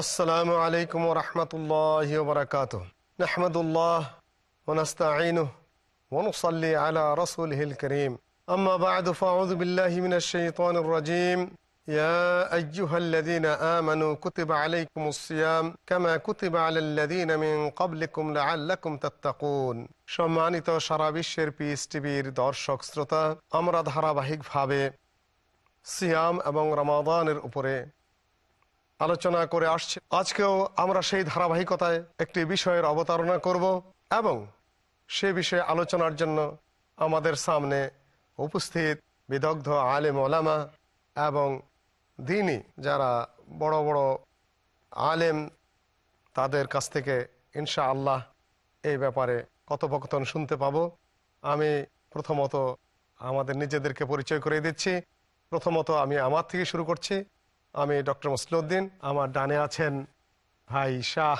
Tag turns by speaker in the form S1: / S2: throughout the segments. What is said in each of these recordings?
S1: السلام عليكم ورحمة الله وبركاته نحمد الله ونستعينه ونصلي على رسوله الكريم أما بعد فأعوذ بالله من الشيطان الرجيم يا أيها الذين آمنوا كتب عليكم الصيام كما كتب على الذين من قبلكم لعلكم تتقون সম্মানিত সারা বিশ্বের পিস টিভির দর্শক শ্রোতা আমরা ধারাবাহিকভাবে সিয়াম এবং রমাদানের উপরে আলোচনা করে আসছে। আজকেও আমরা সেই ধারাবাহিকতায় একটি বিষয়ের অবতারণা করব এবং সে বিষয়ে আলোচনার জন্য আমাদের সামনে উপস্থিত বিদগ্ধ আলেম ওলামা এবং দিনই যারা বড় বড় আলেম, তাদের কাছ থেকে ইনশা আল্লাহ এই ব্যাপারে কথোপকথন শুনতে পাবো। আমি প্রথমত আমাদের নিজেদেরকে পরিচয় করে দিচ্ছি। প্রথমত আমি আমার থেকে শুরু করছি। আমি ডক্টর মুসলিউদ্দিন আমার ডানে আছেন ভাই শাহ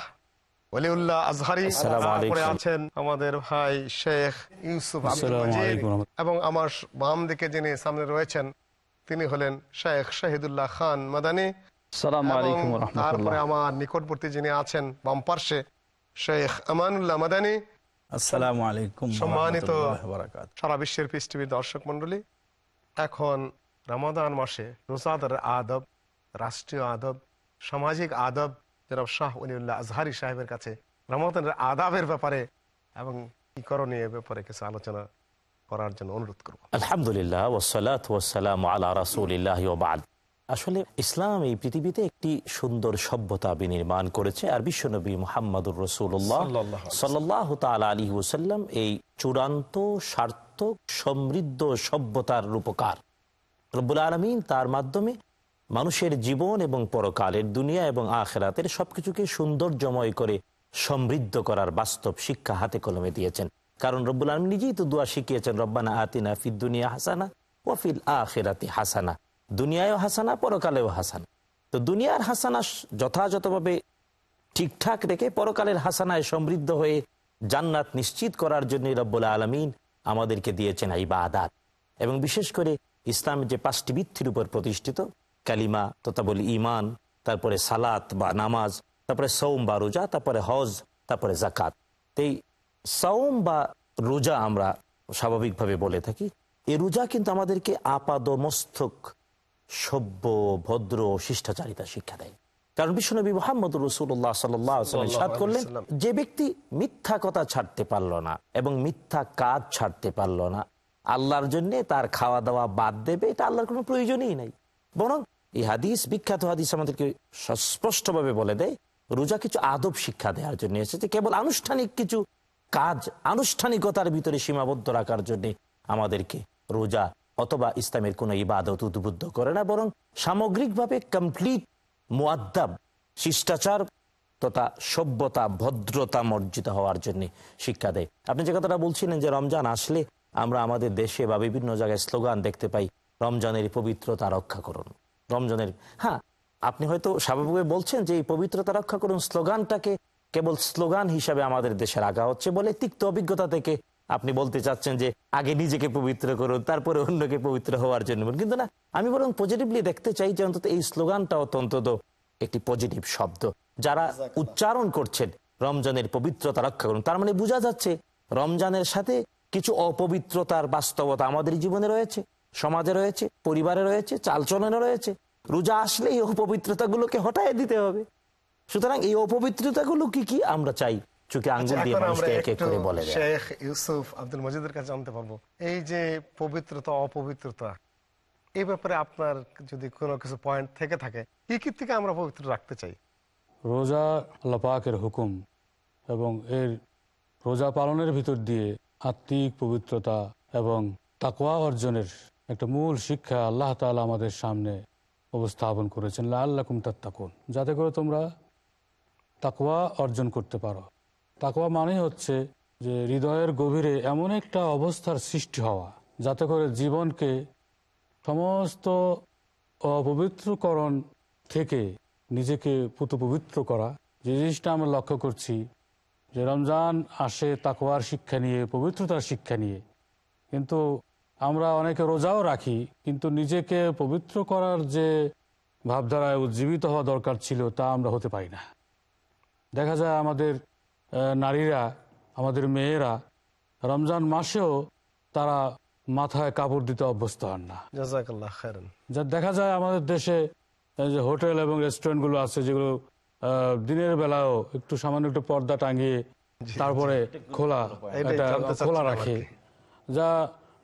S1: ওলিউল্লাহ আজহারি তারপরে আছেন আমাদের ভাই শেখ ইউসুফ আব্দুল। এবং আমার বাম দিকে যিনি সামনে রয়েছেন তিনি হলেন শেখ শাহিদুল্লাহ খান মাদানী তারপরে আমার নিকটবর্তী যিনি আছেন বাম পার্শ্বে শেখ আমানুল্লাহ মাদানী সম্মানিত। সারা বিশ্বের টিভির দর্শক মন্ডলী এখন রমাদান মাসে রোজাদার আদব রাষ্ট্রীয় আদব সামাজিক আদব জনাব শাহ উলিউল্লাহ আজহারি সাহেবের কাছে রমাদানের আদাবের ব্যাপারে এবং কি করণীয় ব্যাপারে কিছু আলোচনা করার জন্য অনুরোধ করব।
S2: আলহামদুলিল্লাহ ওসালাত ওসালাম আলা রাসুলিল্লাহ ওবাদ আসলে ইসলাম এই পৃথিবীতে একটি সুন্দর সভ্যতা বিনির্মাণ করেছে আর বিশ্বনবী মোহাম্মদুর রসুল্লাহ সাল্লাহ তাল আলী ওসাল্লাম এই চূড়ান্ত সার্থক সমৃদ্ধ সভ্যতার রূপকার। রব্বুল আলমিন তার মাধ্যমে মানুষের জীবন এবং পরকালের দুনিয়া এবং আখেরাতের সবকিছুকে সৌন্দর্যময় করে সমৃদ্ধ করার বাস্তব শিক্ষা হাতে কলমে দিয়েছেন। কারণ রব্বুল আলম নিজেই তো দোয়া শিখিয়েছেন, রব্বানা আতিনা ফিদ দুনিয়া হাসানা ওয়াফিল আখেরাতি হাসানা। দুনিয়ায়ও হাসানা, পরকালেও হাসানা। তো দুনিয়ার হাসানা যথাযথভাবে ঠিকঠাক রেখে পরকালের হাসানায় সমৃদ্ধ হয়ে জান্নাত নিশ্চিত করার জন্য রব্বুল আলমিন আমাদেরকে দিয়েছেন এই বাদাত এবং বিশেষ করে ইসলামের যে পাঁচটি বৃত্তির উপর প্রতিষ্ঠিত কালিমা তথা বলি ইমান তারপরে সালাত বা নামাজ তারপরে সৌম বা রোজা তারপরে হজ তারপরে জাকাত এই সৌম বা রোজা আমরা স্বাভাবিকভাবে বলে থাকি। এই রোজা কিন্তু আমাদেরকে আপাদ মস্তক সভ্য ভদ্র শিষ্টাচারিতা শিক্ষা দেয়। কারণ বিশ্বনবী মোহাম্মদ রসুল্লাহ সাল্লাম করলেন যে ব্যক্তি মিথ্যা কথা ছাড়তে পারল না এবং মিথ্যা কাজ ছাড়তে পারল না আল্লাহর জন্য তার খাওয়া দাওয়া বাদ দেবে এটা আল্লাহর কোনো প্রয়োজনই নাই। বরং এই হাদিস, বিখ্যাত হাদিস আমাদেরকে স্পষ্টভাবে বলে দেয়, রোজা কিছু আদব শিক্ষা দেওয়ার জন্য এসেছে। কেবল আনুষ্ঠানিক কিছু কাজ, আনুষ্ঠানিকতার ভিতরে সীমাবদ্ধ রাখার জন্য আমাদেরকে রোজা অথবা ইসলামের কোনো ইবাদত উদ্বুদ্ধ করে না, বরং সামগ্রিকভাবে কমপ্লিট মুআদ্দাব, শিষ্টাচার তথা সভ্যতা, ভদ্রতা মর্জিত হওয়ার জন্য শিক্ষা দেয়। আপনি যে কথাটা বলছিলেন যে রমজান আসলে আমরা আমাদের দেশে বা বিভিন্ন জায়গায় স্লোগান দেখতে পাই, রমজানের পবিত্রতা রক্ষা করুন। রমজানের। হ্যাঁ আপনি হয়তো স্বাভাবিকভাবে বলছেন যে এই পবিত্রতা রক্ষা করুন স্লোগানটাকে কেবল স্লোগান হিসাবে আমাদের দেশের আগা হচ্ছে বলে তিক্ত অভিজ্ঞতা থেকে আপনি বলতে চাচ্ছেন যে আগে নিজেকে পবিত্র করুন তারপরে অন্যকে পবিত্র হওয়ার জন্য। কিন্তু না আমি বরং পজিটিভলি দেখতে চাই যে অন্তত এই স্লোগানটা অত্যন্ত একটি পজিটিভ শব্দ। যারা উচ্চারণ করছেন রমজানের পবিত্রতা রক্ষা করুন তার মানে বোঝা যাচ্ছে রমজানের সাথে কিছু অপবিত্রতার বাস্তবতা আমাদের জীবনে রয়েছে। সমাজে রয়েছে পরিবারে রয়েছে চালচলনে রয়েছে। রোজা আসলে এই অপবিত্রতাগুলোকে হটাই দিতে হবে। সুতরাং এই অপবিত্রতাগুলো কি কি আমরা চাই? চোখে আঙ্গুল দিয়ে মানুষকে এক এক করে বলে
S1: শেখ ইউসুফ আব্দুল মজিদের কাছে জানতে পারব। এই যে পবিত্রতা অপবিত্রতা এই ব্যাপারে আপনার যদি কোনো কিছু পয়েন্ট থেকে থাকে কি কি থেকে আমরা পবিত্র রাখতে চাই?
S3: রোজা আল্লাহ হুকুম এবং এর রোজা পালনের ভিতর দিয়ে আত্মিক পবিত্রতা এবং তাকওয়া অর্জনের একটা মূল শিক্ষা আল্লাহ তাআলা আমাদের সামনে উপস্থাপন করেছেন লাল্লাকুম তাত্তাকুন। যাতে করে তোমরা তাকওয়া অর্জন করতে পারো। তাকওয়া মানে হচ্ছে যে হৃদয়ের গভীরে এমন একটা অবস্থার সৃষ্টি হওয়া, যাতে করে জীবনকে সমস্ত অপবিত্রকরণ থেকে নিজেকে পুত পবিত্র করা। যে জিনিসটা আমরা লক্ষ্য করছি যে রমজান আসে তাকওয়ার শিক্ষা নিয়ে, পবিত্রতার শিক্ষা নিয়ে। কিন্তু আমরা অনেকে রোজাও রাখি কিন্তু নিজেকে পবিত্র করার যে ভাবধারায় উজ্জীবিত হওয়া দরকার ছিল তা আমরা হতে পারি না। দেখা যায় আমাদের নারীরা আমাদের মেয়েরা রমজান মাসেও তারা মাথায় কাপড় দিতে অভ্যস্ত হন না। যা দেখা যায় আমাদের দেশে যে হোটেল এবং রেস্টুরেন্টগুলো আছে যেগুলো আহ, দিনের বেলাও একটু সামান্য একটু পর্দা টাঙিয়ে তারপরে খোলা খোলা রাখে। যা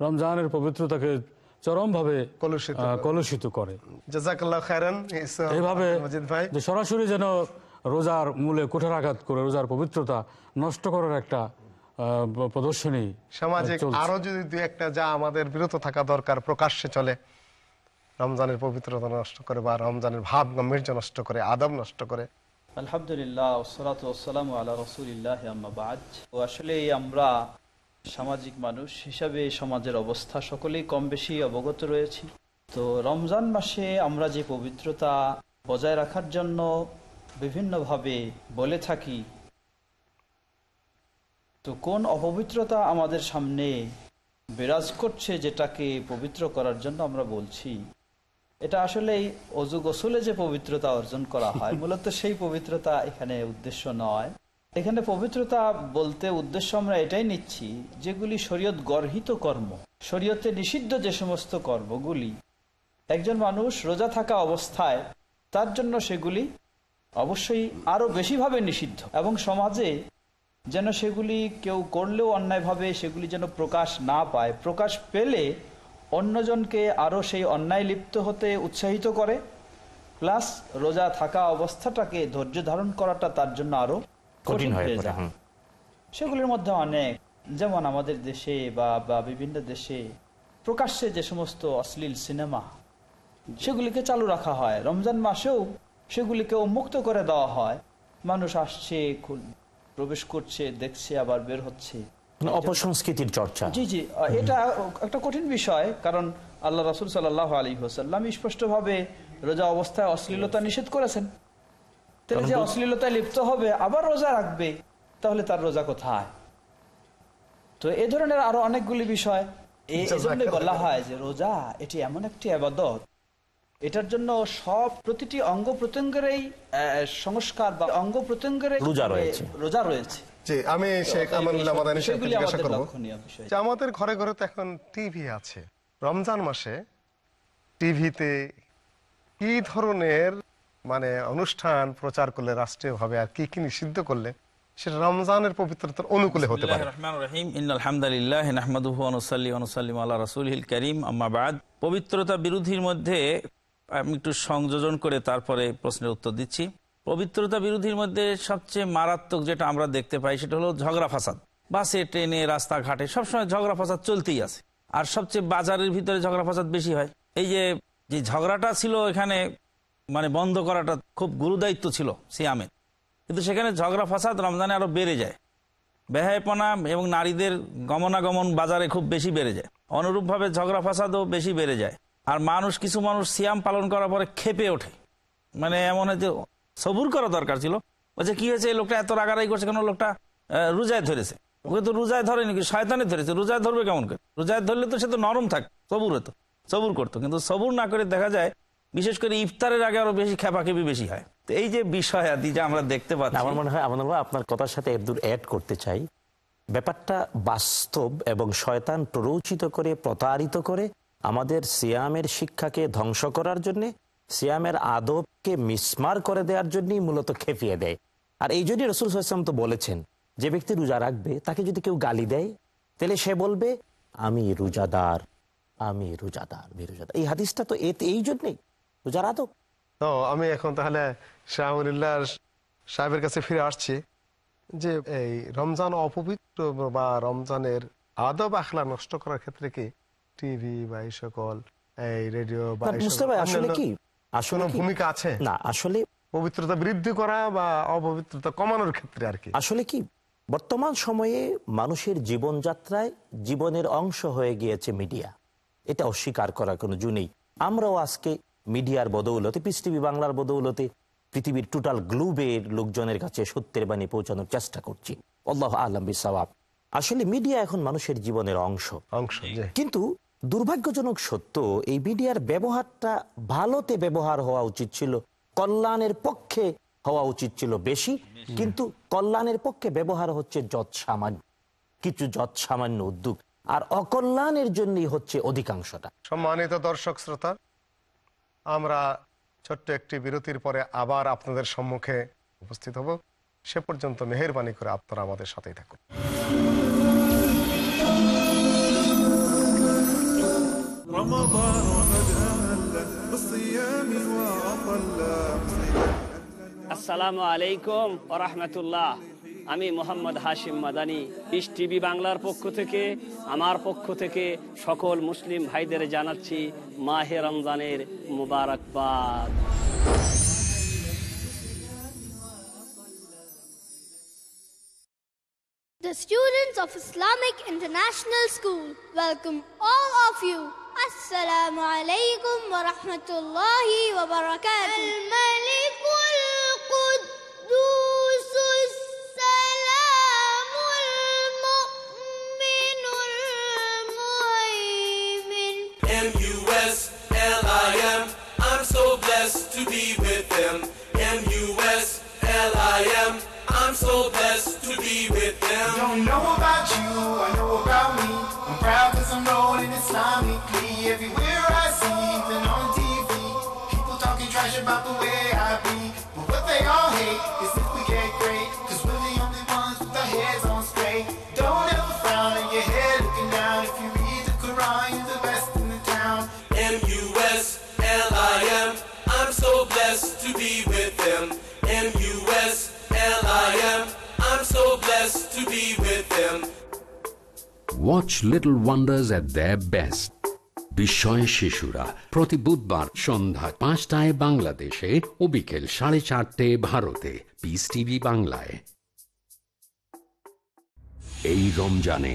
S3: রমজানের পবিত্রতাকে চরমভাবে
S1: কলুষিত
S3: কলুষিত করে। এইভাবে যে সরাসরি যেন রোজার মূলে কুঠারাঘাত করে রোজার পবিত্রতা নষ্ট করার একটা প্রদর্শনী
S1: সামাজিক আরও যদি দুই একটা যা আমাদের বিরত থাকা দরকার প্রকাশ্যে চলে রমজানের পবিত্রতা নষ্ট করে বা রমজানের ভাব গাম্ভীর্য নষ্ট করে আদব নষ্ট করে।
S4: আলহামদুলিল্লাহ ওসলাত ওসালাম আল্লাহ রসুলিল্লাহ আম্মাবাদ ও আসলে আমরা সামাজিক মানুষ হিসাবে সমাজের অবস্থা, সকলেই কম বেশি অবগত রয়েছি। তো রমজান মাসে আমরা যে পবিত্রতা বজায় রাখার জন্য বিভিন্নভাবে বলে থাকি, তো কোন অপবিত্রতা আমাদের সামনে বিরাজ করছে যেটাকে পবিত্র করার জন্য আমরা বলছি, এটা আসলেই অজু গোসলে যে পবিত্রতা অর্জন করা হয়, মূলত সেই পবিত্রতা এখানে উদ্দেশ্য নয়। এখানে পবিত্রতা বলতে উদ্দেশ্য আমরা এটাই নিচ্ছি, যেগুলি শরীয়ত গর্হিত কর্ম। শরীয়তে নিষিদ্ধ যে সমস্ত কর্মগুলি, একজন মানুষ রোজা থাকা অবস্থায় তার জন্য সেগুলি অবশ্যই আরও বেশিভাবে নিষিদ্ধ। এবং সমাজে যেন সেগুলি কেউ করলেও অন্যায়ভাবে সেগুলি যেন প্রকাশ না পায়, প্রকাশ পেলে অন্যজনকে আরও সেই অন্যায় লিপ্ত হতে উৎসাহিত করে। প্লাস রোজা থাকা অবস্থাটাকে ধৈর্য ধারণ করাটা তার জন্য আরও
S2: কঠিন হয়ে
S4: যায়। সেগুলির মধ্যে অনেক যেমন আমাদের দেশে বা বা বিভিন্ন দেশে প্রকাশ্যে যে সমস্ত অশ্লীল সিনেমা সেগুলিকে চালু রাখা হয়। রমজান মাসেও সেগুলিকে উন্মুক্ত করে দেওয়া হয়। মানুষ আসছে প্রবেশ করছে দেখছে আবার বের হচ্ছে।
S2: মানে অপসংস্কৃতির চর্চা।
S4: জি জি। এটা একটা কঠিন বিষয় কারণ আল্লাহ রাসুল সাল্লাহ আলী হোসাল্লাম স্পষ্টভাবে রোজা অবস্থায় অশ্লীলতা নিষেধ করেছেন। তাহলে যে অশ্লীলতায় লিপ্ত হবে আবার রোজা রাখবে তাহলে তার রোজা কোথায়? তো এ ধরনের আরও অনেকগুলি বিষয়। এ- এজন্য বলা হয় যে রোজা এটি এমন একটি আবাদত। এটার জন্য সব প্রতিটি অঙ্গ প্রত্যঙ্গেরই সংস্কার বা অঙ্গ প্রত্যঙ্গেরই
S2: রোজা রয়েছে।
S4: রোজা রয়েছে।
S1: জি আমি শেখ আমানুল্লাহ মাদানী সাহেবকে জিজ্ঞাসা
S4: আমাদের
S1: করব। যে আমাদের ঘরে ঘরে তো এখন টিভি আছে। রমজান মাসে টিভিতে কি ধরনের মানে অনুষ্ঠান প্রচার করলে, রাষ্ট্রীয়ভাবে আর কি কি নিষিদ্ধ করলে, সেটা পবিত্রতার হতে
S5: অনুসাল্লি পবিত্রতা বিরোধীর মধ্যে আমি একটু সংযোজন করে তারপরে প্রশ্নের উত্তর দিচ্ছি। পবিত্রতা বিরোধীর মধ্যে সবচেয়ে মারাত্মক যেটা আমরা দেখতে পাই, সেটা হলো ঝগড়া ফাসাদ। বাসে, ট্রেনে, রাস্তাঘাটে সবসময় ঝগড়া ফাসাদ চলতেই আছে। আর সবচেয়ে বাজারের ভিতরে ঝগড়া ফাসাদ বেশি হয়। এই যে ঝগড়াটা ছিল এখানে মানে বন্ধ করাটা খুব গুরুদায়িত্ব ছিল সিয়ামে কিন্তু সেখানে ঝগড়া ফাসাদ রমজানে আরও বেড়ে যায়। বেহায়পনা এবং নারীদের গমনাগমন বাজারে খুব বেশি বেড়ে যায়। অনুরূপভাবে ঝগড়া ফাসাদও বেশি বেড়ে যায়। আর মানুষ, কিছু মানুষ সিয়াম পালন করার পরে খেপে ওঠে। মানে এমন যে সবুর করা দরকার ছিল। বলছে কি হয়েছে, এই লোকটা এত রাগারাগি করছে কেন? লোকটা রোজায় ধরেছে। ওকে তো রোজায় ধরেনি কি শয়তানে ধরেছে। রোজায় ধরবে কেমন করে? রোজায় ধরলে তো সে তো নরম থাক, সবুর হতো, সবুর করতো। কিন্তু সবুর না করে দেখা যায় বিশেষ করে ইফতারের আগে আরও বেশি খেপাখেপি বেশি হয়। তো এই যে বিষয় আদি যা আমরা দেখতে পাচ্ছি
S2: আমার মনে হয় আমার আপনার কথার সাথে এর দূর অ্যাড করতে চাই। ব্যাপারটা বাস্তব এবং শয়তান প্ররোচিত করে, প্রতারিত করে আমাদের সিয়ামের শিক্ষাকে ধ্বংস করার জন্য, সিয়ামের আদবকে মিসমার করে দেওয়ার জন্যই মূলত খেপিয়ে দেয়। আর এই জন্যই রসুল সাল্লাম তো বলেছেন, যে ব্যক্তি রোজা রাখবে, তাকে যদি কেউ গালি দেয়, তাহলে সে বলবে, আমি রোজাদার আমি রোজাদার আমি রোজাদার। এই হাদিসটা তো এই জন্যই
S1: তো আমি এখন তাহলে সাহেবের কাছে ফিরে আসছি যে এই রমজান অপবিত্র বা রমজানের আদব আখলা নষ্ট করার ক্ষেত্রে কি টিভি বা এই সকল এই রেডিও বা
S2: বুঝতে পারি আসলে কি? আসলে
S1: ভূমিকা আছে?
S2: না আসলে
S1: পবিত্রতা বৃদ্ধি করা বা অপবিত্রতা কমানোর ক্ষেত্রে আর কি?
S2: আসলে কি? বর্তমান সময়ে মানুষের জীবনযাত্রায় জীবনের অংশ হয়ে গিয়েছে মিডিয়া। এটা অস্বীকার করার কোনো জু নেই। আমরাও আজকে মিডিয়ার বদৌলতে পিস টিভি বাংলার বদৌলতে পৃথিবীর টোটাল গ্লোবের লোকজনের কাছে সত্যের বাণী পৌঁছানোর চেষ্টা করছি। আল্লাহ আলম বিসাওয়াব আসলে মিডিয়া এখন মানুষের জীবনের অংশ।
S1: অংশ
S2: কিন্তু দুর্ভাগ্যজনক সত্য এই মিডিয়ার ব্যবহারটা ভালোতে ব্যবহার হওয়া উচিত ছিল কল্যাণের পক্ষে হওয়া উচিত ছিল বেশি কিন্তু কল্যাণের পক্ষে ব্যবহার হচ্ছে যৎ সামান্য কিছু যৎ সামান্য উদ্যোগ আর অকল্যাণের জন্যই হচ্ছে অধিকাংশটা।
S1: সম্মানিত দর্শক শ্রোতা আমরা ছোট্ট একটি বিরতির পরে আবার আপনাদের সম্মুখে উপস্থিত হব। সে পর্যন্ত মেহরবানি করে আপনারা আমাদের সাথেই থাকুন।
S6: আসসালামু আলাইকুম ওরহমতুল্লাহ আমি মোহাম্মদ হাশিম মাদানি ইস টিভি বাংলার পক্ষ থেকে আমার পক্ষ থেকে সকল মুসলিম ভাইদের জানাচ্ছি মাহে রমজানের মুবারকবাদ
S7: The students of Islamic International School welcome all of you. Assalamu alaikum wa rahmatullahi wa barakatuh.
S8: Read the best in the town.
S9: M-U-S-L-I-M. I'm so blessed to be with him. M-U-S-L-I-M. I'm so blessed to be with him.
S10: Watch little wonders at the best বিস্ময় শিশুরা প্রতি বুধবার সন্ধ্যা পাঁচটায় বাংলাদেশে ও বিকেল সাড়ে চারটে ভারতে পিস টিভি বাংলায় এই রমজানে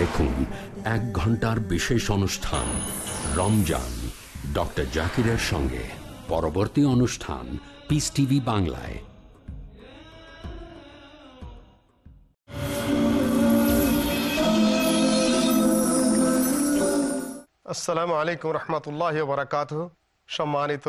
S10: দেখুন এক ঘণ্টার বিশেষ অনুষ্ঠান, রমজান। ডক্টর জাকিরের সঙ্গে পরবর্তী অনুষ্ঠান পিস টিভি বাংলায়।
S1: আসসালামু আলাইকুম রহমতুল্লাহ বারাকাত সম্মানিত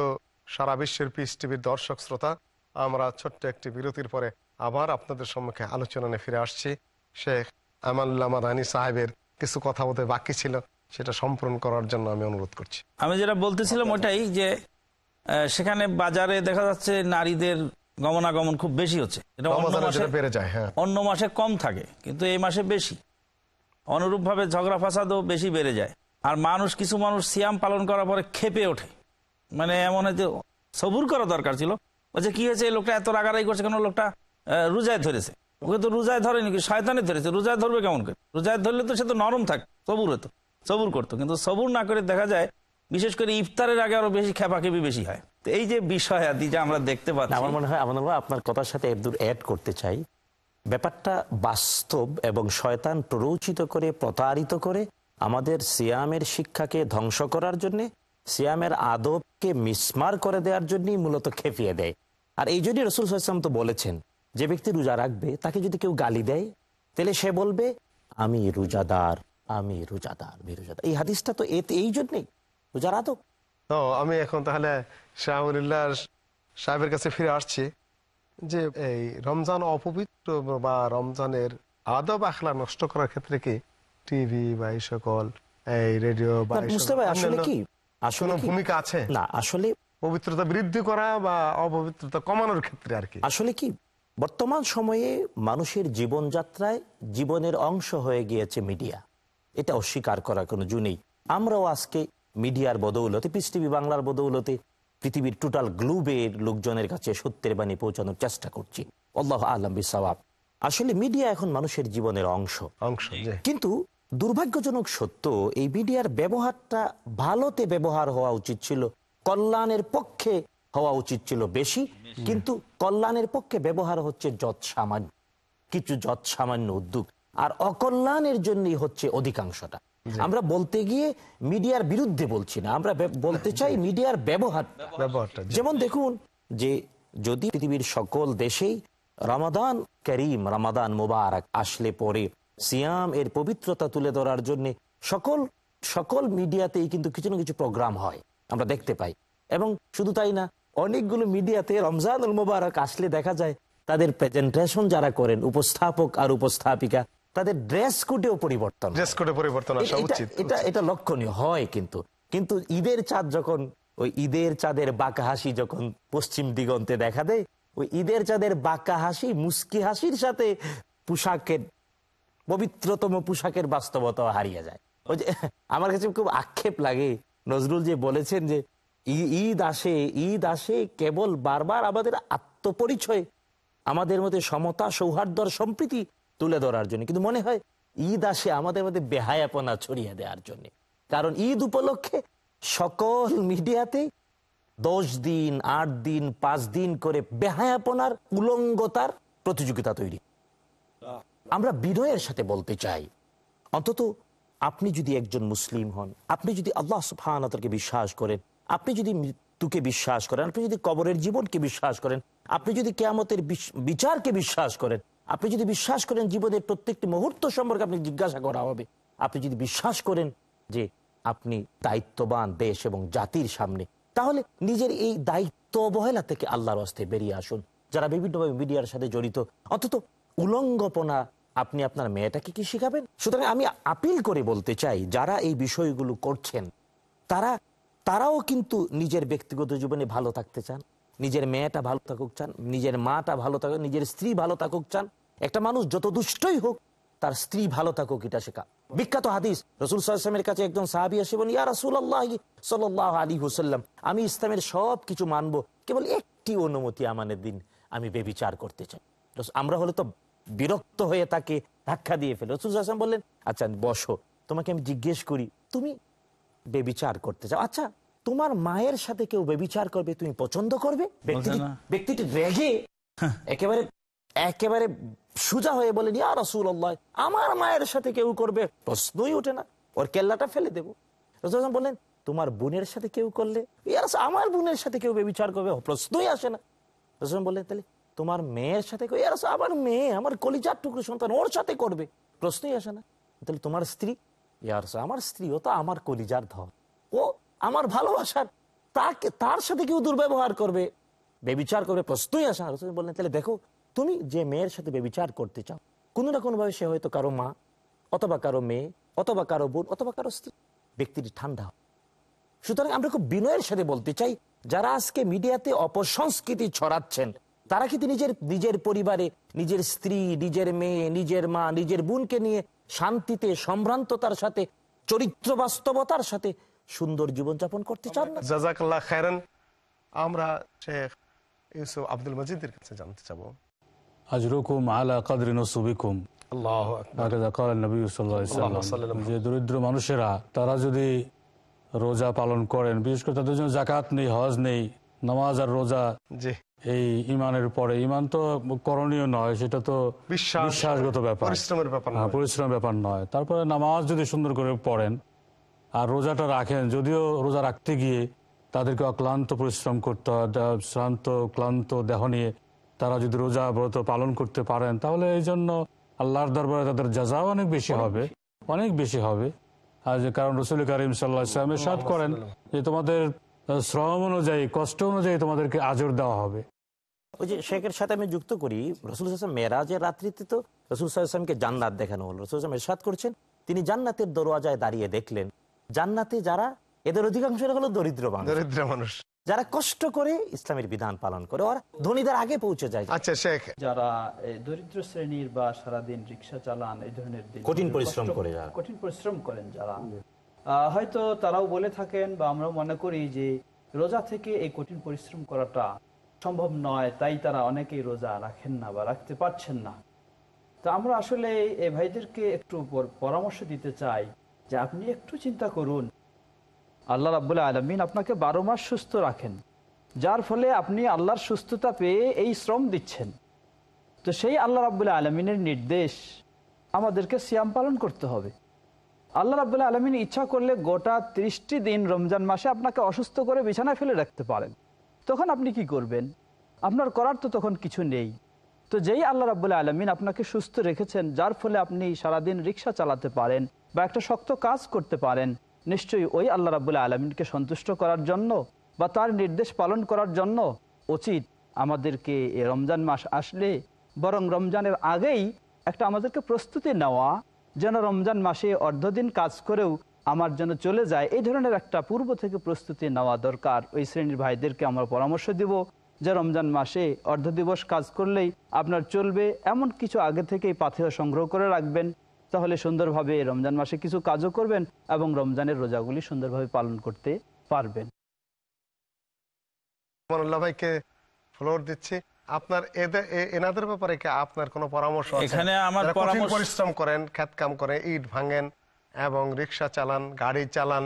S1: সারা বিশ্বের পিস টিভির দর্শক শ্রোতা, আমরা ছোট্ট একটি বিরতির পরে আবার আপনাদের সম্মুখে আলোচনা নিয়ে ফিরে আসছি। শেখ আমাল্লা মাদানী সাহেবের কিছু কথা বলতে বাকি ছিল সেটা সম্পূর্ণ করার জন্য আমি অনুরোধ করছি।
S5: আমি যেটা বলতেছিলাম ওটাই যে সেখানে বাজারে দেখা যাচ্ছে নারীদের গমনাগমন খুব বেশি হচ্ছে। অন্য মাসে
S1: হ্যাঁ।
S5: অন্য মাসে কম থাকে কিন্তু এই মাসে বেশি। অনুরূপভাবে ঝগড়া ফাসাদও বেশি বেড়ে যায়। আর মানুষ কিছু মানুষ সিয়াম পালন করার পরে খেপে ওঠে। মানে এমন যে সবুর করা দরকার ছিল। বলছে কি হয়েছে? এই লোকটা এত রাগারাই করছে কেন? লোকটা রোজায় ধরেছে। ওকে তো রোজায় ধরেনি কি? শয়তানে ধরেছে। রোজায় ধরবে কেমন করে? রোজায় ধরলে তো সে তো নরম থাক সবুর হতো সবুর করতো। কিন্তু সবুর না করে দেখা যায় বিশেষ করে ইফতারের আগে আরও বেশি খেপাখেপি বেশি হয়। তো এই যে বিষয় আদি যে আমরা দেখতে পাচ্ছি
S2: আমার মনে হয় আমার আপনার কথার সাথে একদূর অ্যাড করতে চাই। ব্যাপারটা বাস্তব এবং শয়তান প্ররোচিত করে প্রতারিত করে আমাদের সিয়ামের শিক্ষাকে ধ্বংস করার জন্য সিয়ামের আদবকে মিসমার করে দেওয়ার জন্যই মূলত খেপিয়ে দেয়। আর এই জন্যই রসুল সাল্লাম তো বলেছেন যে ব্যক্তি রোজা রাখবে তাকে যদি কেউ গালি দেয় তাহলে সে বলবে আমি রোজাদার আমি রোজাদার আমি রোজাদার। এই হাদিসটা তো এই জন্যই। রোজার আদব
S1: তো আমি এখন তাহলে শাহুল্লাহ সাহেবের কাছে ফিরে আসছি যে এই রমজান অপবিত্র বা রমজানের আদব আখলা নষ্ট করার ক্ষেত্রে কি টিভি বা এই সকল এই রেডিও বা
S2: আসলে কি? আসলে
S1: ভূমিকা আছে?
S2: না আসলে
S1: পবিত্রতা বৃদ্ধি করা বা অপবিত্রতা কমানোর ক্ষেত্রে আর কি।
S2: আসলে কি? বর্তমান সময়ে মানুষের জীবনযাত্রায় জীবনের অংশ হয়ে গিয়েছে মিডিয়া। এটা অস্বীকার করার কোনো জু নেই। আমরাও আজকে মিডিয়ার বদৌলতে পিস টিভি বাংলার বদৌলতে পৃথিবীর টোটাল গ্লুবের লোকজনের কাছে সত্যের বাণী পৌঁছানোর চেষ্টা করছি। আল্লাহ আলম বিসাওয়াব আসলে মিডিয়া এখন মানুষের জীবনের অংশ।
S1: অংশ
S2: কিন্তু দুর্ভাগ্যজনক সত্য এই মিডিয়ার ব্যবহারটা ভালোতে ব্যবহার হওয়া উচিত ছিল। কল্যাণের পক্ষে হওয়া উচিত ছিল বেশি কিন্তু কল্যাণের পক্ষে ব্যবহার হচ্ছে যৎ সামান্য কিছু যৎ সামান্য উদ্যোগ। আর অকল্যাণের জন্যই হচ্ছে অধিকাংশটা। আমরা বলতে গিয়ে মিডিয়ার বিরুদ্ধে বলছি না আমরা বলতে চাই মিডিয়ার ব্যবহার।
S1: ব্যবহারটা
S2: যেমন দেখুন যে যদি পৃথিবীর সকল দেশেই রমাদান করিম রমাদান মুবারক আসলে পরে সিয়াম এর পবিত্রতা তুলে ধরার জন্য সকল সকল মিডিয়াতেই কিন্তু কিছু না কিছু প্রোগ্রাম হয় আমরা দেখতে পাই। এবং শুধু তাই না অনেকগুলো মিডিয়াতে রমজানুল মুবারক আসলে দেখা যায় তাদের প্রেজেন্টেশন যারা করেন উপস্থাপক আর উপস্থাপিকা তাদের ড্রেস কোডেও পরিবর্তন
S1: ড্রেস কোডে পরিবর্তন আসা
S2: এটা-
S1: উচিত।
S2: এটা এটা লক্ষণীয় হয় কিন্তু। কিন্তু ঈদের চাঁদ যখন ওই ঈদের চাঁদের বাঁকা হাসি যখন পশ্চিম দিগন্তে দেখা দেয় ওই ঈদের চাঁদের বাঁকা হাসি মুস্কি হাসির সাথে পোশাকের পবিত্রতম পোশাকের বাস্তবতা হারিয়ে যায়। ওই যে আমার কাছে খুব আক্ষেপ লাগে। নজরুল যে বলেছেন যে ঈদ আসে ঈদ আসে কেবল বারবার আমাদের আত্মপরিচয়, আমাদের মধ্যে সমতা সৌহার্দ্য সম্প্রীতি তুলে ধরার জন্য। কিন্তু মনে হয় ঈদ আসে আমাদের মধ্যে বেহায়াপনা ছড়িয়ে দেওয়ার জন্য। কারণ ঈদ উপলক্ষে সকল মিডিয়াতে দশ দিন, আট দিন, পাঁচ দিন করে বেহায়াপনার উলঙ্গতার প্রতিযোগিতা তৈরি। আমরা বিনয়ের সাথে বলতে চাই, অন্তত আপনি যদি একজন মুসলিম হন, আপনি যদি আল্লাহ সুফানকে বিশ্বাস করেন আপনি যদি মৃত্যুকে বিশ্বাস করেন, আপনি যদি কবরের জীবনকে বিশ্বাস করেন, আপনি যদি কেয়ামতের বিচারকে বিশ্বাস করেন, আপনি যদি বিশ্বাস করেন জীবনের প্রত্যেকটি মুহূর্ত সম্পর্কে আপনি জিজ্ঞাসা করা হবে, আপনি যদি বিশ্বাস করেন যে আপনি দায়িত্ববান দেশ এবং জাতির সামনে, তাহলে নিজের এই দায়িত্ব অবহেলা থেকে আল্লাহর হস্তে বেরিয়ে আসুন। যারা বিভিন্নভাবে মিডিয়ার সাথে জড়িত, অন্তত উলঙ্গপনা আপনি আপনার মেয়েটাকে কি শিখাবেন? সুতরাং আমি আপিল করে বলতে চাই, যারা এই বিষয়গুলো করছেন, তারা তারাও কিন্তু নিজের ব্যক্তিগত জীবনে ভালো থাকতে চান, নিজের মেয়েটা ভালো থাকুক চান, নিজের মাটা ভালো থাকুক, নিজের স্ত্রী ভালো থাকুক চান। একটা মানুষ যত দুষ্টই হোক, তার স্ত্রী ভালো থাকুক, এটা শেখা। বিখ্যাত হাদিস, রসুল সাল্লামের কাছে একজন সাহাবি আসে বলেন, ইয়া রসুল আল্লাহ সাল্লাহ আলী হুসাল্লাম আমি ইসলামের সব কিছু মানবো, কেবল একটি অনুমতি আমাদের দিন, আমি বেবিচার করতে চাই। আমরা হলে তো বিরক্ত হয়ে তাকে ধাক্কা দিয়ে ফেলে। রসুল সাল্লাম বললেন আচ্ছা বসো, তোমাকে আমি জিজ্ঞেস করি, তুমি বেবিচার করতে চাও। আচ্ছা তোমার মায়ের সাথে কেউ বেবিচার করবে তুমি পছন্দ করবে? ব্যক্তিটি রেগে একেবারে একেবারে সুজা হয়ে বলেন ইয়া রসুল আমার মায়ের সাথে কেউ করবে? প্রশ্নই ওঠে না। ওর কেল্লাটা ফেলে দেবো। রসুল বললেন তোমার বোনের সাথে কেউ করলে? আমার বোনের সাথে কেউ বেবিচার করবে? প্রশ্নই আসে না। রসুল বললেন তাহলে তোমার মেয়ের সাথে আমার মেয়ে আমার কলিজার টুকরো সন্তান ওর সাথে করবে? প্রশ্নই আসে না। তাহলে তোমার স্ত্রী ইয়া রাসূল, আমার স্ত্রী ও তো আমার কলিজার ধর ও আমার ভালোবাসার। তাকে তার সাথে কেউ দুর্ব্যবহার করবে? বেবিচার করবে? প্রশ্নই আসে রসুল বললেন তাহলে দেখো তুমি যে মেয়ের সাথে বেবিচার করতে চাও কোনো না কোনোভাবে সে হয়তো কারও মা অথবা কারও মেয়ে অথবা কারও বোন অথবা কারও স্ত্রী। ব্যক্তিটি ঠান্ডা। সুতরাং আমরা খুব বিনয়ের সাথে বলতে চাই যারা আজকে মিডিয়াতে অপসংস্কৃতি ছড়াচ্ছেন তারা কিন্তু নিজের নিজের পরিবারে নিজের স্ত্রী নিজের মেয়ে নিজের মা নিজের বোনকে নিয়ে শান্তিতে সম্ভ্রান্ততার সাথে চরিত্র বাস্তবতার সাথে সুন্দর জীবনযাপন করতে চান না?
S1: জাজাকাল্লাহ খায়রান। আমরা শেখ ইউসুফ আব্দুল মজিদের কাছে জানতে চাবো।
S3: আজরুকুম আলা কাদরি নসুবিকুম।
S1: আল্লাহ
S3: হাকাযা ক্বালা নবী সাল্লাল্লাহু আলাইহি
S1: আল্লাহুম্মা
S3: ওয়াসাল্লাম।
S1: সাল্লি আলা
S3: যে দরিদ্র মানুষেরা তারা যদি রোজা পালন করেন বিশেষ করে তাদের জন্য জাকাত নেই হজ নেই নামাজ আর রোজা
S1: জি।
S3: এই ইমানের পরে ইমান তো করণীয় নয় সেটা তো বিশ্বাসগত ব্যাপার।
S1: পরিশ্রমের ব্যাপার
S3: হ্যাঁ,
S1: নয়।
S3: পরিশ্রমের ব্যাপার নয়। তারপরে নামাজ যদি সুন্দর করে পড়েন আর রোজাটা রাখেন যদিও রোজা রাখতে গিয়ে তাদেরকে অক্লান্ত পরিশ্রম করতে হয় শ্রান্ত ক্লান্ত দেহ নিয়ে তারা যদি রোজা ব্রত পালন করতে পারেন তাহলে এই জন্য আল্লাহর দরবারে তাদের যাজাও অনেক বেশি হবে। অনেক বেশি হবে। আর যে কারণ রসুল করিম সাল্লাহ ইসলামের সাদ করেন যে তোমাদের শ্রম অনুযায়ী কষ্ট অনুযায়ী তোমাদেরকে আজর দেওয়া হবে।
S2: ওই যে শেখের সাথে আমি যুক্ত করি রসুল হাসান মেরাজের রাত্রিতে তো রসুল সাল্লামকে জান্নাত দেখানো হলো। রসুল হাসান এরশাদ করছেন তিনি জান্নাতের দরওয়াজায় দাঁড়িয়ে দেখলেন। জান্নাতে যারা এদের অধিকাংশ হলো দরিদ্র মানুষ।
S1: দরিদ্র মানুষ।
S2: যারা কষ্ট করে ইসলামের বিধান পালন করে ওরা ধনীদের আগে পৌঁছে যায়।
S1: আচ্ছা শেখ।
S4: যারা দরিদ্র শ্রেণির বা সারাদিন রিক্সা চালান এই ধরনের
S2: কঠিন পরিশ্রম করে যারা।
S4: কঠিন পরিশ্রম করেন যারা। আহ, হয়তো তারাও বলে থাকেন বা আমরাও মনে করি যে রোজা থেকে এই কঠিন পরিশ্রম করাটা সম্ভব নয়, তাই তারা অনেকেই রোজা রাখেন না বা রাখতে পারছেন না। তো আমরা আসলে এই ভাইদেরকে একটু পর- পরামর্শ দিতে চাই যে আপনি একটু চিন্তা করুন। আল্লাহ রাবুল্লাহ আলমিন আপনাকে বারো মাস সুস্থ রাখেন, যার ফলে আপনি আল্লাহর সুস্থতা পেয়ে এই শ্রম দিচ্ছেন। তো সেই আল্লাহ রাবুল্লাহ আলমিনের নির্দেশ আমাদেরকে সিয়াম পালন করতে হবে। আল্লাহ রাবুল্লাহ আলমিন ইচ্ছা করলে গোটা ত্রিশটি দিন রমজান মাসে আপনাকে অসুস্থ করে বিছানায় ফেলে রাখতে পারেন। তখন আপনি কি করবেন? আপনার করার তো তখন কিছু নেই। তো যেই আল্লাহ রাবুল্লাহ আলমিন আপনাকে সুস্থ রেখেছেন, যার ফলে আপনি সারাদিন রিক্সা চালাতে পারেন বা একটা শক্ত কাজ করতে পারেন, নিশ্চয়ই ওই আল্লাহ রাবুল্লাহ আলমিনকে সন্তুষ্ট করার জন্য বা তার নির্দেশ পালন করার জন্য উচিত আমাদেরকে এ রমজান মাস আসলে। বরং রমজানের আগেই একটা আমাদেরকে প্রস্তুতি নেওয়া, যেন রমজান মাসে অর্ধদিন কাজ করেও আমার জন্য চলে যায়। এই ধরনের একটা পূর্ব থেকে প্রস্তুতি নেওয়া দরকার। ওই শ্রেণির ভাইদেরকে আমরা পরামর্শ দিব যে রমজান মাসে অর্ধ দিবস কাজ করলেই আপনার চলবে এমন কিছু আগে থেকেই পাথেয় সংগ্রহ করে রাখবেন। তাহলে সুন্দরভাবে রমজান মাসে কিছু কাজও করবেন এবং রমজানের রোজাগুলি সুন্দরভাবে পালন করতে পারবেন।
S1: ভাইকে ফ্লোর দিচ্ছি। আপনার এনাদের ব্যাপারে কি আপনার কোনো পরামর্শ আছে?
S5: এখানে আমার পরামর্শ-
S1: পরিশ্রম করেন খ্যাত কাম করে ইট ভাঙেন এবং রিক্সা চালান গাড়ি চালান।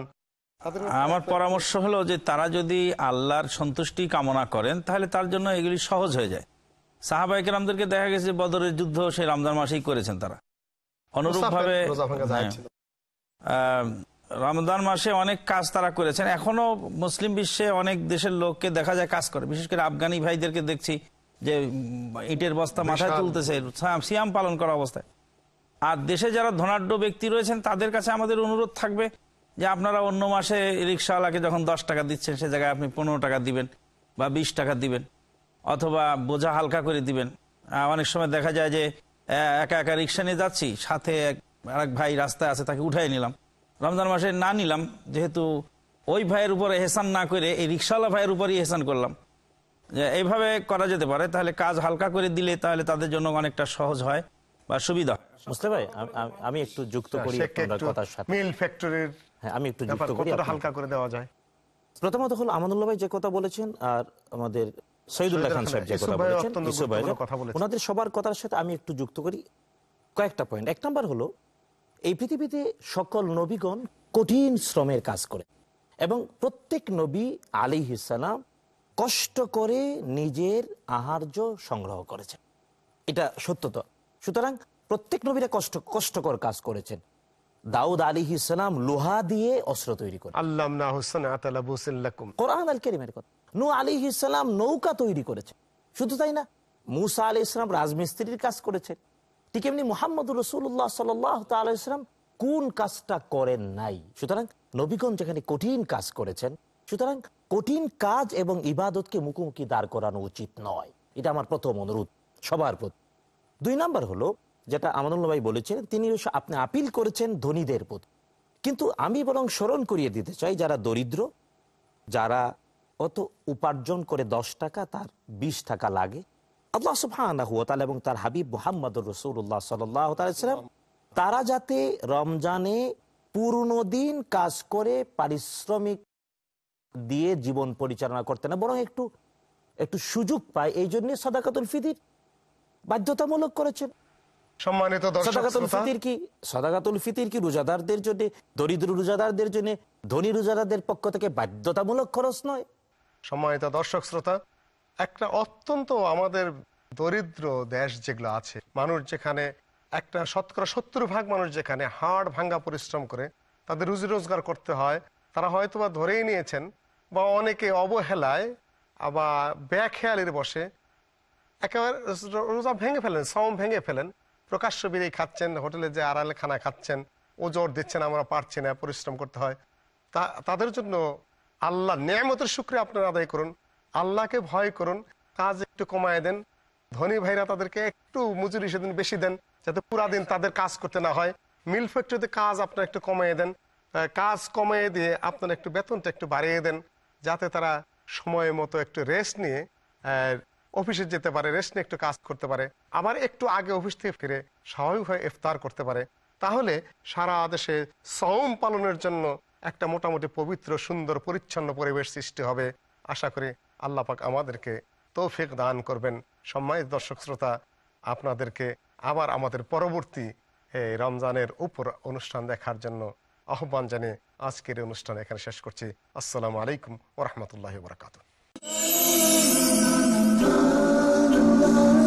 S5: আমার পরামর্শ হলো যে তারা যদি আল্লাহর সন্তুষ্টি কামনা করেন তাহলে তার জন্য এগুলি সহজ হয়ে যায়। সাহাবাহিক রামদেরকে দেখা গেছে বদরের যুদ্ধ সেই রমজান মাসেই করেছেন তারা। অনুরূপ ভাবে
S1: মুসাফির রোজা ভাঙা যায় ছিল।
S5: রমজান মাসে অনেক কাজ তারা করেছেন। এখনও মুসলিম বিশ্বে অনেক দেশের লোককে দেখা যায় কাজ করে। বিশেষ করে আফগানি ভাইদেরকে দেখছি যে ইটের বস্তা মাথায়। তুলতেছে সিয়াম পালন করা অবস্থায়। আর দেশে যারা ধনাঢ্য ব্যক্তি রয়েছেন, তাদের কাছে আমাদের অনুরোধ থাকবে যে আপনারা অন্য মাসে রিক্সাওয়ালাকে যখন দশ টাকা দিচ্ছেন, সে জায়গায় আপনি পনেরো টাকা দিবেন বা বিশ টাকা দিবেন অথবা বোঝা হালকা করে দিবেন। অনেক সময় দেখা যায় যে একা একা রিক্সা নিয়ে যাচ্ছি, সাথে এক- ভাই রাস্তায় আছে, তাকে উঠাই নিলাম। রমজান মাসে না নিলাম, যেহেতু ওই ভাইয়ের উপরে এহসান না করে, এই রিক্সাওয়ালা ভাইয়ের উপরই এহসান করলাম। যে এইভাবে করা যেতে পারে, তাহলে কাজ হালকা করে দিলে তাহলে তাদের জন্য অনেকটা সহজ হয় বা সুবিধা
S2: ভাই আমি- একটু যুক্ত করি আপনার কথার সাথে।
S1: মিল ফ্যাক্টরির
S2: হ্যাঁ আমি একটু যুক্ত করি
S1: কতটা হালকা করে দেওয়া যায়?
S2: প্রথমত হলো আমানুল্লাহ ভাই যে কথা বলেছেন আর আমাদের শহীদুল্লাহ খান সাহেব যে কথা বলেছেন ভাই। ওনাদের সবার কথার সাথে আমি একটু যুক্ত করি। কয়েকটা পয়েন্ট এক নম্বর হলো এই পৃথিবীতে সকল নবীগণ কঠিন শ্রমের কাজ করে এবং প্রত্যেক নবী আলী ইসালাম কষ্ট করে নিজের আহার্য সংগ্রহ করেছেন। এটা সত্যত। সুতরাং প্রত্যেক নবীরা কষ্ট কষ্টকর কাজ করেছেন। দাউদ আলী ইসলাম লোহা দিয়ে অস্ত্র তৈরি করে
S1: আল্লাহ না
S2: কোরআন আল কেরিমের কথা। নু আলী ইসলাম নৌকা তৈরি করেছে শুধু তাই না মুসা আলি ইসলাম রাজমিস্ত্রির কাজ করেছেন। ঠিক এমনি মোহাম্মদ রসুল্লাহ সাল্লাহ ইসলাম কোন কাজটা করেন নাই? সুতরাং নবীগণ যেখানে কঠিন কাজ করেছেন সুতরাং কঠিন কাজ এবং ইবাদতকে মুখোমুখি দাঁড় করানো উচিত নয়। এটা আমার প্রথম অনুরোধ সবার প্রতি দুই নাম্বার হলো যেটা আমানুল্লাহ ভাই বলেছেন, তিনি আপনি আপিল করেছেন ধনীদের প্রতি। কিন্তু আমি বরং স্মরণ করিয়ে দিতে চাই, যারা দরিদ্র, যারা অত উপার্জন করে দশ টাকা, তার বিশ টাকা লাগে। আল্লাহ এবং তার হাবিব মোহাম্মদ রসুল্লাহ সাল্লাম তারা যাতে রমজানে পূর্ণ দিন কাজ করে, পারিশ্রমিক দিয়ে জীবন পরিচালনা করতে না, বরং একটু একটু সুযোগ পায়, এই জন্য সদাকাতুল ফিদির বাধ্যতামূলক করেছেন।
S1: সম্মানিত
S2: ফিতির কি সদাকাতুল ফিতির কি রোজাদারদের জন্য দরিদ্র রোজাদারদের জন্য ধনী রোজাদারদের পক্ষ থেকে বাধ্যতামূলক খরচ নয়?
S1: সম্মানিত দর্শক শ্রোতা একটা অত্যন্ত আমাদের দরিদ্র দেশ যেগুলো আছে মানুষ যেখানে একটা শতকরা সত্তর ভাগ মানুষ যেখানে হাড় ভাঙ্গা পরিশ্রম করে তাদের রুজি রোজগার করতে হয় তারা হয়তো বা ধরেই নিয়েছেন বা অনেকে অবহেলায় আবার ব্যাখেয়ালির বসে একেবারে রোজা ভেঙে ফেলেন সম ভেঙে ফেলেন প্রকাশ্য বিড়ি খাচ্ছেন, হোটেলে যে আড়ালে খানা খাচ্ছেন ও জোর দিচ্ছেন, আমরা পারছি না, পরিশ্রম করতে হয়। তা, তাদের জন্য আল্লাহ নিয়ামতের শুক্রিয়া আপনারা আদায় করুন। আল্লাহকে ভয় করুন, কাজ একটু কমায় দেন। ধনী ভাইরা তাদেরকে একটু মজুরি সেদিন বেশি দেন, যাতে পুরা দিন তাদের কাজ করতে না হয়। মিল ফ্যাক্টরিতে কাজ আপনারা একটু কমিয়ে দেন। কাজ কমিয়ে দিয়ে আপনারা একটু বেতনটা একটু বাড়িয়ে দেন, যাতে তারা সময় মতো একটু রেস্ট নিয়ে অফিসে যেতে পারে রেস্ট নিয়ে একটু কাজ করতে পারে, আবার একটু আগে অফিস থেকে ফিরে স্বাভাবিকভাবে ইফতার করতে পারে। তাহলে সারা দেশে সৌম পালনের জন্য একটা মোটামুটি পবিত্র, সুন্দর, পরিচ্ছন্ন পরিবেশ সৃষ্টি হবে। আশা করি আল্লাহ পাক আমাদেরকে তৌফিক দান করবেন। সম্মানিত দর্শক শ্রোতা, আপনাদেরকে আবার আমাদের পরবর্তী এই রমজানের উপর অনুষ্ঠান দেখার জন্য আহ্বান জানিয়ে আজকের অনুষ্ঠান এখানে শেষ করছি। আসসালামু আলাইকুম ওরহমতুল্লাহ বরকাত Oh,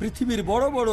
S11: পৃথিবীর বড় বড়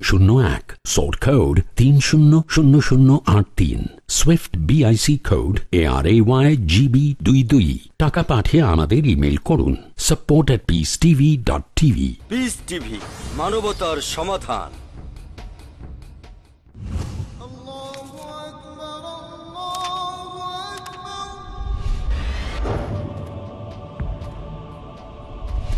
S10: শূন্য এক কোড তিন শূন্য শূন্য শূন্য আট তিন। Swift code A R A Y GB দুই দুই। টাকা পাঠিয়ে আমাদের ইমেল করুন। Support peace TV dot
S11: TV TV মানবতার সমাধান।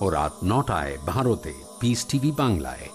S10: ও রাত নটায় ভারতে পিস টিভি বাংলায়